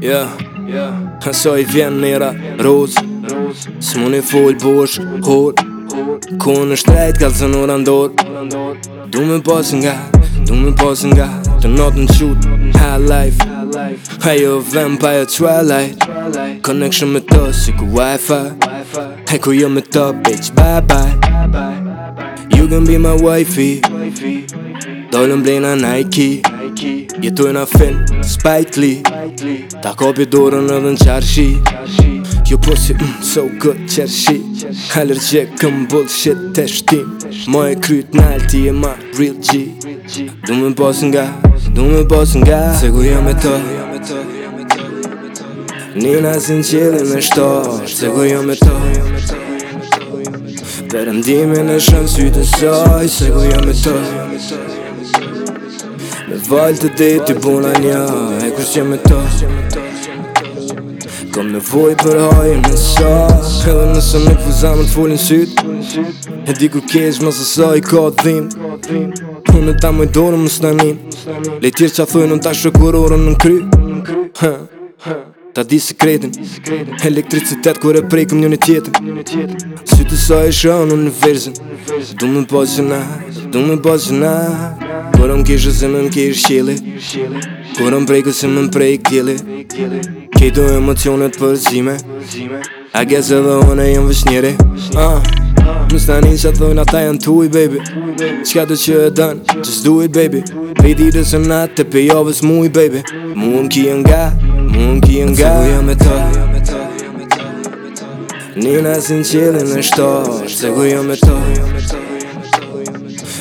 yeah. yeah. ka i vjen nera roz, roz, smuni fol bosh, kur, ku në shtret ka zonur andot, andot, du me pas nga, du me pas nga, the not and shoot, high life, high of vampire twilight, connection me to si ku wifi, wifi, ku yo jo me to bitch, bye bye, bye bye, you gonna be my wifey, wifey, don't blame Nike, jetoj na fin, Spike Lee Ta kopi dorën edhe në qarëshi Jo posi mm, so good qarëshi Allergje këm bullshit të shtim Mo e kryt në ti e ma real G Du me pos nga, du me pos nga Se ku jam e to Nina sin në me shtosh Se ku jam e to Përëndimin e shëmë sytë nësoj Se ku jam e to Se ku jam e to Me val të ditë i bula një E kush që me to Kom nevoj për hajë me sa Edhe nëse me këtë zamën të folin syt E di kur kesh më së sa i ka të dhim Unë e ta më i dorë më së nëmin Lejtjes që a thujë në ta shëkurorën në kry Ta di sekretin Elektricitet kur e prej këm një një tjetër Sytë sa e shonë në në Du Dume bëzë në Du bëzë në Kur më kishë se më më kishë qili Kur më prejku se më më prej kili Kejtu emocionet për zime A gëse dhe one jëmë vësh njeri uh. Ah, më stanin që të dhojnë ata janë të baby Qka të që e dënë, just do it baby Pej di të së natë, të pej ovës muj, baby Mu më ki e nga, mu më ki e nga Se guja me të Nina sin qëllin e shto Se guja me të